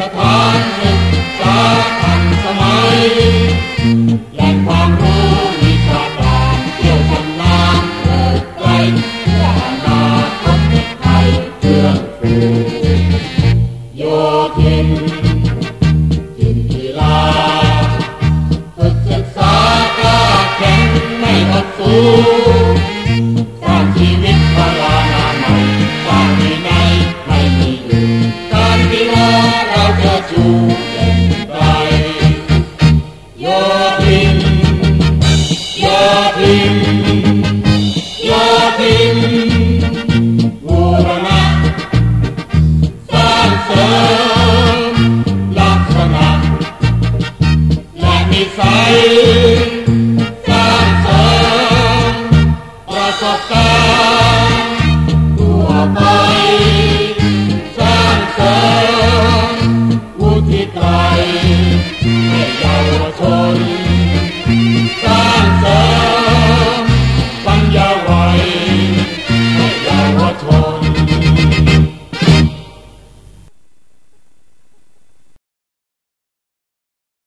สถานศึกษาทันสมัยแหล่งความรู้ พิมโยพิมบูรณสางสิมลักษณะและนิสัสร้างสิมปรกาณ์